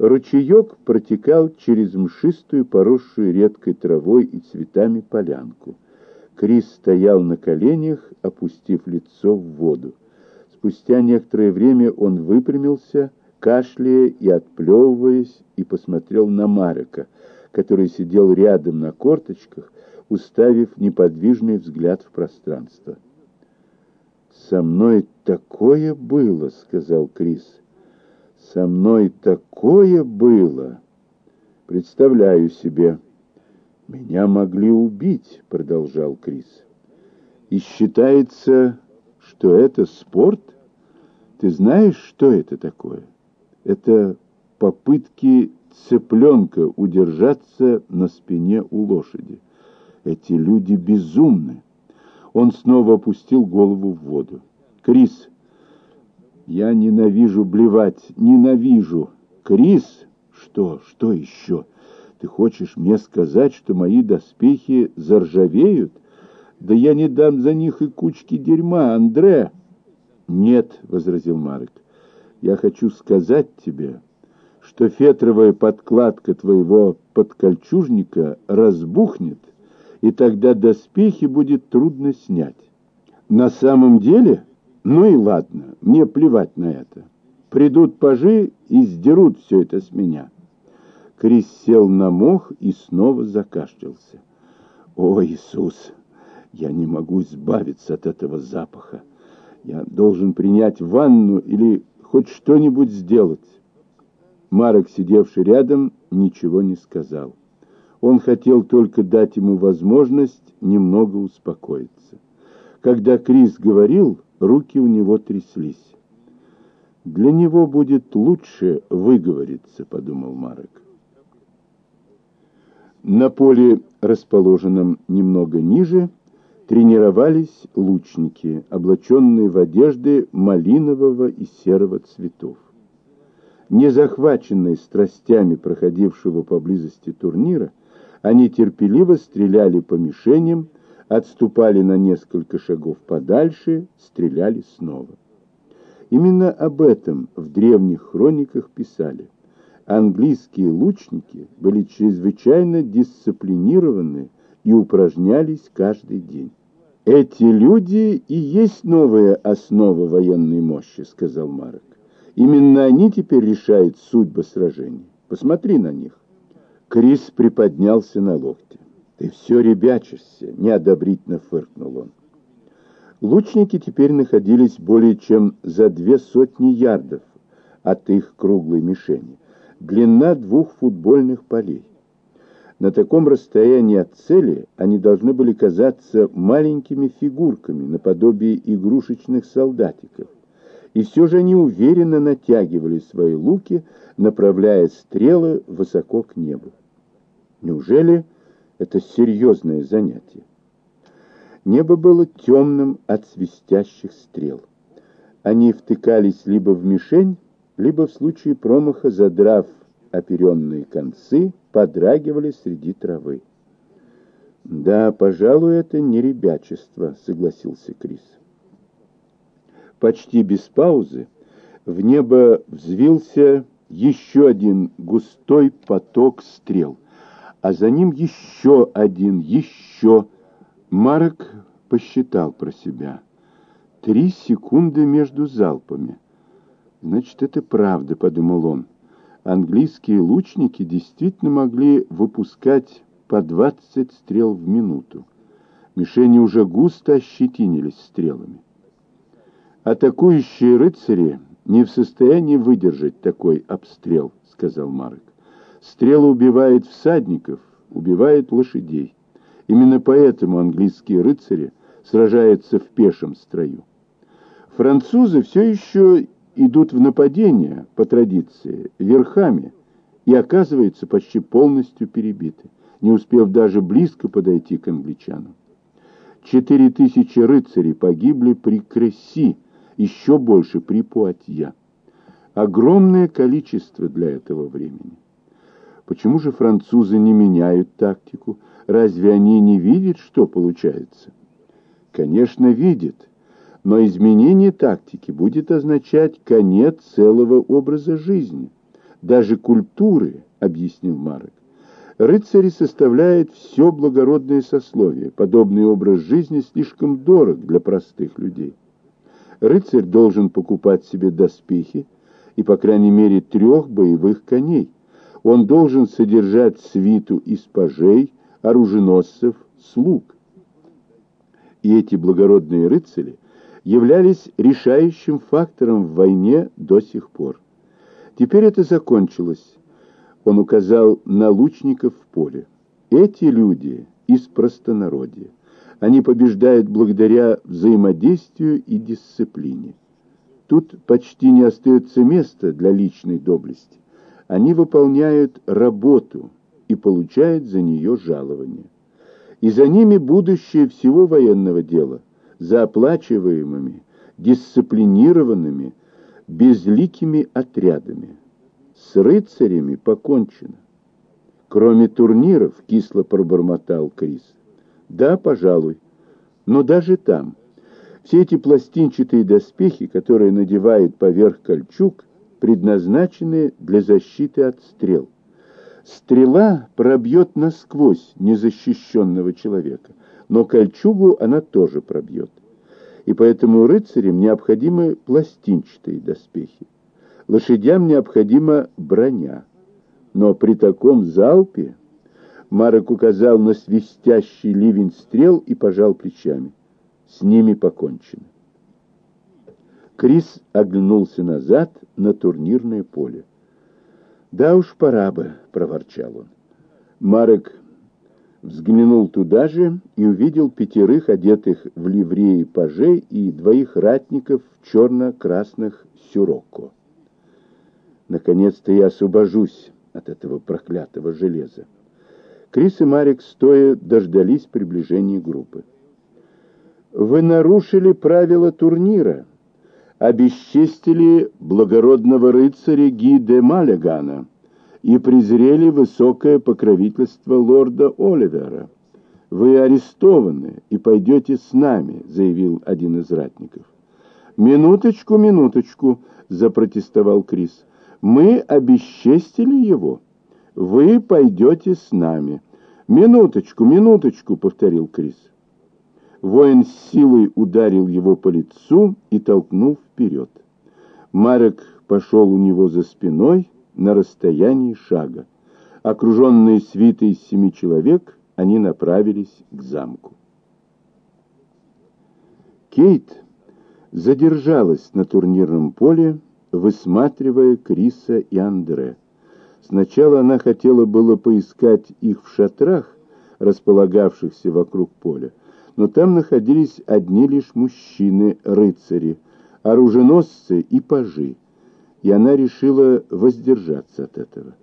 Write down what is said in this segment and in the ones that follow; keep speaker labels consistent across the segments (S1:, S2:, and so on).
S1: Ручеек протекал через мшистую, поросшую редкой травой и цветами полянку. Крис стоял на коленях, опустив лицо в воду. Спустя некоторое время он выпрямился, кашляя и отплевываясь, и посмотрел на Марека, который сидел рядом на корточках, уставив неподвижный взгляд в пространство. «Со мной такое было», — сказал Крис. «Со мной такое было! Представляю себе!» «Меня могли убить», — продолжал Крис. «И считается, что это спорт? Ты знаешь, что это такое? Это попытки цыпленка удержаться на спине у лошади. Эти люди безумны». Он снова опустил голову в воду. «Крис, я ненавижу блевать, ненавижу. Крис, что, что еще?» Ты хочешь мне сказать, что мои доспехи заржавеют? Да я не дам за них и кучки дерьма, Андре. Нет, — возразил Марк, — я хочу сказать тебе, что фетровая подкладка твоего подкольчужника разбухнет, и тогда доспехи будет трудно снять. На самом деле? Ну и ладно, мне плевать на это. Придут пажи и сдерут все это с меня. Крис сел на мох и снова закашлялся. «О, Иисус! Я не могу избавиться от этого запаха. Я должен принять ванну или хоть что-нибудь сделать». Марок, сидевший рядом, ничего не сказал. Он хотел только дать ему возможность немного успокоиться. Когда Крис говорил, руки у него тряслись. «Для него будет лучше выговориться», — подумал Марок. На поле, расположенном немного ниже, тренировались лучники, облаченные в одежды малинового и серого цветов. Не захваченные страстями проходившего поблизости турнира, они терпеливо стреляли по мишеням, отступали на несколько шагов подальше, стреляли снова. Именно об этом в древних хрониках писали – английские лучники были чрезвычайно дисциплинированы и упражнялись каждый день. «Эти люди и есть новая основа военной мощи», — сказал Марок. «Именно они теперь решают судьбы сражений. Посмотри на них». Крис приподнялся на локте. «Ты все ребячишься», — неодобрительно фыркнул он. Лучники теперь находились более чем за две сотни ярдов от их круглой мишени длина двух футбольных полей. На таком расстоянии от цели они должны были казаться маленькими фигурками, наподобие игрушечных солдатиков. И все же они уверенно натягивали свои луки, направляя стрелы высоко к небу. Неужели это серьезное занятие? Небо было темным от свистящих стрел. Они втыкались либо в мишень, либо в случае промаха, задрав оперенные концы, подрагивали среди травы. «Да, пожалуй, это не ребячество», — согласился Крис. Почти без паузы в небо взвился еще один густой поток стрел, а за ним еще один, еще. Марк посчитал про себя. Три секунды между залпами — Значит, это правда, подумал он. Английские лучники действительно могли выпускать по 20 стрел в минуту. Мишени уже густо ощетинились стрелами. Атакующие рыцари не в состоянии выдержать такой обстрел, сказал Марк. Стрела убивает всадников, убивает лошадей. Именно поэтому английские рыцари сражаются в пешем строю. Французы все еще идут в нападение, по традиции, верхами, и оказываются почти полностью перебиты, не успев даже близко подойти к англичанам. Четыре тысячи рыцарей погибли при Кресси, еще больше при Пуатья. Огромное количество для этого времени. Почему же французы не меняют тактику? Разве они не видят, что получается? Конечно, видят но изменение тактики будет означать конец целого образа жизни. даже культуры, объяснил Марек. Рыцари составляют все благородное сословие. Подобный образ жизни слишком дорог для простых людей. Рыцарь должен покупать себе доспехи и, по крайней мере, трех боевых коней. Он должен содержать свиту из пажей, оруженосцев, слуг. И эти благородные рыцари являлись решающим фактором в войне до сих пор. Теперь это закончилось. Он указал на лучников в поле. Эти люди из простонародья. Они побеждают благодаря взаимодействию и дисциплине. Тут почти не остается места для личной доблести. Они выполняют работу и получают за нее жалование. И за ними будущее всего военного дела, за оплачиваемыми, дисциплинированными, безликими отрядами. С рыцарями покончено. Кроме турниров, кисло пробормотал Крис. Да, пожалуй. Но даже там все эти пластинчатые доспехи, которые надевают поверх кольчуг, предназначены для защиты от стрел. Стрела пробьет насквозь незащищенного человека, но кольчугу она тоже пробьет. И поэтому рыцарям необходимы пластинчатые доспехи. Лошадям необходима броня. Но при таком залпе Марок указал на свистящий ливень стрел и пожал плечами. С ними покончено. Крис оглянулся назад на турнирное поле. «Да уж, пора бы», — проворчал он. Марек взглянул туда же и увидел пятерых, одетых в ливреи пажей, и двоих ратников в черно-красных сюрокко. Наконец-то я освобожусь от этого проклятого железа. Крис и Марик, стоя, дождались приближения группы. «Вы нарушили правила турнира, обесчестили благородного рыцаря Ги де Малегана и презрели высокое покровительство лорда Оливера. Вы арестованы и пойдете с нами», — заявил один из ратников. «Минуточку, минуточку», — запротестовал Крис мы обесчестили его. Вы пойдете с нами. Минуточку, минуточку, повторил Крис. Воин с силой ударил его по лицу и толкнул вперед. Марек пошел у него за спиной на расстоянии шага. Окруженные свитой из семи человек, они направились к замку. Кейт задержалась на турнирном поле, высматривая Криса и Андре. Сначала она хотела было поискать их в шатрах, располагавшихся вокруг поля, но там находились одни лишь мужчины-рыцари, оруженосцы и пажи, и она решила воздержаться от этого.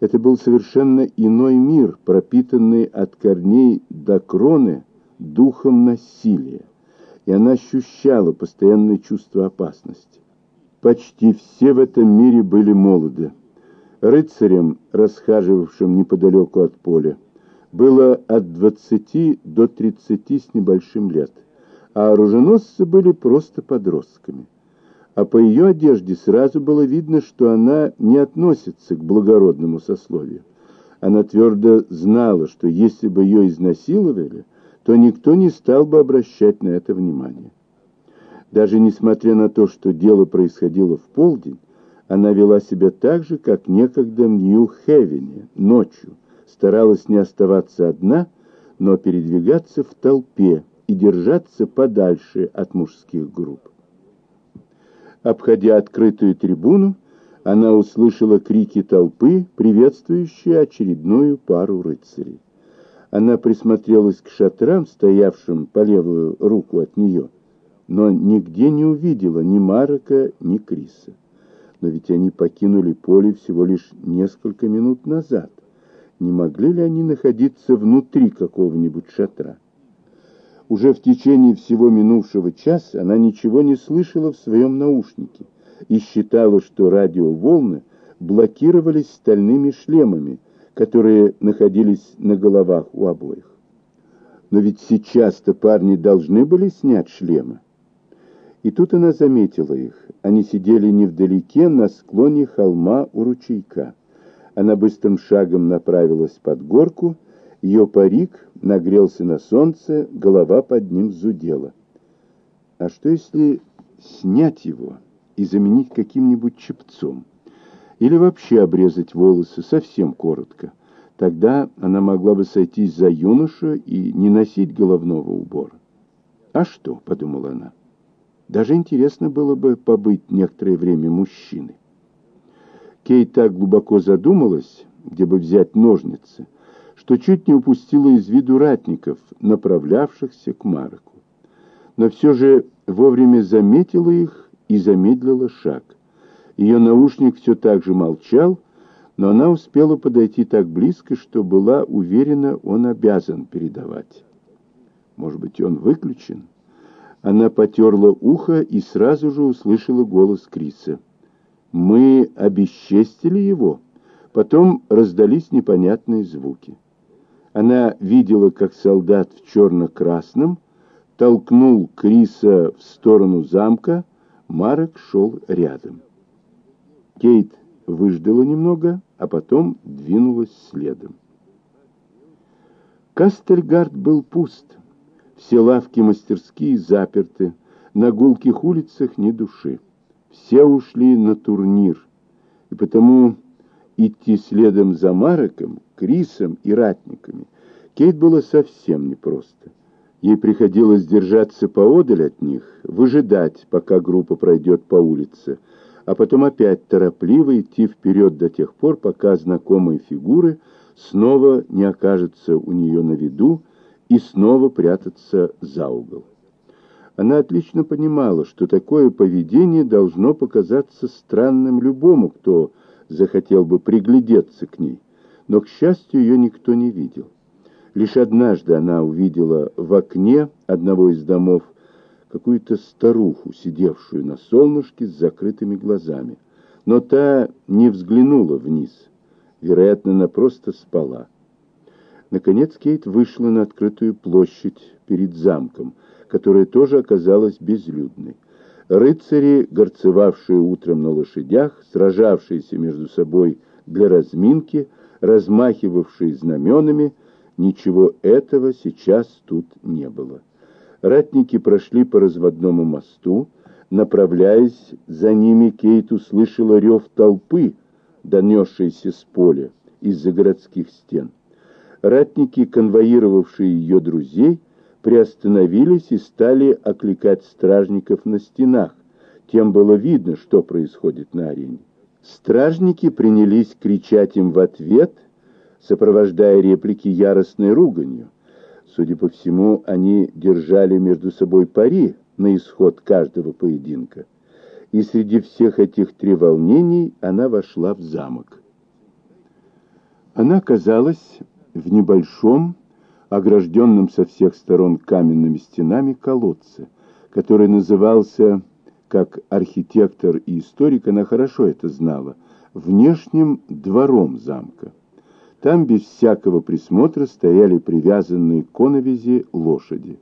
S1: Это был совершенно иной мир, пропитанный от корней до кроны духом насилия, и она ощущала постоянное чувство опасности. Почти все в этом мире были молоды. Рыцарям, расхаживавшим неподалеку от поля, было от 20 до 30 с небольшим лет, а оруженосцы были просто подростками. А по ее одежде сразу было видно, что она не относится к благородному сословию. Она твердо знала, что если бы ее изнасиловали, то никто не стал бы обращать на это внимание. Даже несмотря на то, что дело происходило в полдень, она вела себя так же, как некогда в Нью-Хевене, ночью, старалась не оставаться одна, но передвигаться в толпе и держаться подальше от мужских групп. Обходя открытую трибуну, она услышала крики толпы, приветствующие очередную пару рыцарей. Она присмотрелась к шатрам, стоявшим по левую руку от нее, но нигде не увидела ни Марока, ни Криса. Но ведь они покинули поле всего лишь несколько минут назад. Не могли ли они находиться внутри какого-нибудь шатра? Уже в течение всего минувшего часа она ничего не слышала в своем наушнике и считала, что радиоволны блокировались стальными шлемами, которые находились на головах у обоих. Но ведь сейчас-то парни должны были снять шлемы И тут она заметила их. Они сидели невдалеке на склоне холма у ручейка. Она быстрым шагом направилась под горку, ее парик нагрелся на солнце, голова под ним зудела. А что если снять его и заменить каким-нибудь чепцом? Или вообще обрезать волосы совсем коротко? Тогда она могла бы сойтись за юношу и не носить головного убора. «А что?» — подумала она. «Даже интересно было бы побыть некоторое время мужчиной». Кейт так глубоко задумалась, где бы взять ножницы, что чуть не упустила из виду ратников, направлявшихся к Марку. Но все же вовремя заметила их и замедлила шаг. Ее наушник все так же молчал, но она успела подойти так близко, что была уверена, он обязан передавать. Может быть, он выключен? Она потерла ухо и сразу же услышала голос Криса. Мы обесчестили его. Потом раздались непонятные звуки. Она видела, как солдат в черно-красном толкнул Криса в сторону замка, Марек шел рядом. Кейт выждала немного, а потом двинулась следом. Кастельгард был пуст. Все лавки-мастерские заперты, на гулких улицах ни души. Все ушли на турнир, и потому идти следом за Мароком, Крисом и ратниками Кейт было совсем непросто. Ей приходилось держаться поодаль от них, выжидать, пока группа пройдет по улице, а потом опять торопливо идти вперед до тех пор, пока знакомые фигуры снова не окажутся у нее на виду и снова прятаться за угол. Она отлично понимала, что такое поведение должно показаться странным любому, кто захотел бы приглядеться к ней. Но, к счастью, ее никто не видел. Лишь однажды она увидела в окне одного из домов какую-то старуху, сидевшую на солнышке с закрытыми глазами. Но та не взглянула вниз. Вероятно, она просто спала. Наконец Кейт вышла на открытую площадь перед замком – которая тоже оказалась безлюдной. Рыцари, горцевавшие утром на лошадях, сражавшиеся между собой для разминки, размахивавшие знаменами, ничего этого сейчас тут не было. Ратники прошли по разводному мосту, направляясь за ними, Кейт услышала рев толпы, донесшийся с поля из-за городских стен. Ратники, конвоировавшие ее друзей, приостановились и стали окликать стражников на стенах. Тем было видно, что происходит на арене. Стражники принялись кричать им в ответ, сопровождая реплики яростной руганью. Судя по всему, они держали между собой пари на исход каждого поединка. И среди всех этих треволнений она вошла в замок. Она оказалась в небольшом, огражденном со всех сторон каменными стенами колодце, который назывался, как архитектор и историк, она хорошо это знала, внешним двором замка. Там без всякого присмотра стояли привязанные к коновизи лошади.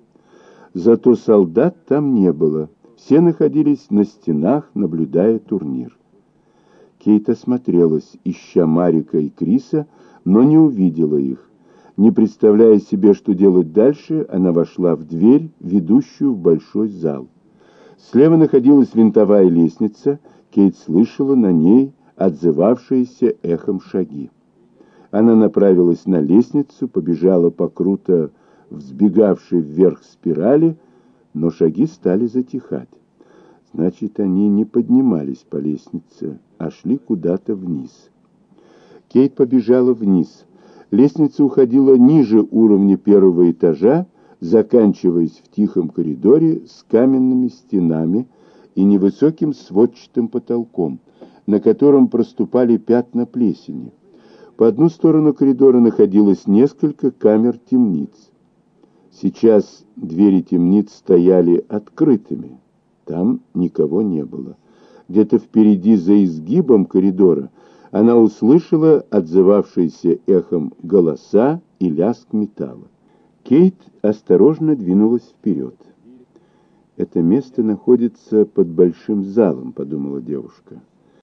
S1: Зато солдат там не было, все находились на стенах, наблюдая турнир. Кейт осмотрелась, ища Марика и Криса, но не увидела их. Не представляя себе, что делать дальше, она вошла в дверь, ведущую в большой зал. Слева находилась винтовая лестница, Кейт слышала на ней отзывавшиеся эхом шаги. Она направилась на лестницу, побежала по круто взбегавшей вверх спирали, но шаги стали затихать. Значит, они не поднимались по лестнице, а шли куда-то вниз. Кейт побежала вниз. Лестница уходила ниже уровня первого этажа, заканчиваясь в тихом коридоре с каменными стенами и невысоким сводчатым потолком, на котором проступали пятна плесени. По одну сторону коридора находилось несколько камер-темниц. Сейчас двери темниц стояли открытыми. Там никого не было. Где-то впереди за изгибом коридора она услышала отзывавшиеся эхом голоса и лязг металла. Кейт осторожно двинулась вперед. «Это место находится под большим залом», — подумала девушка.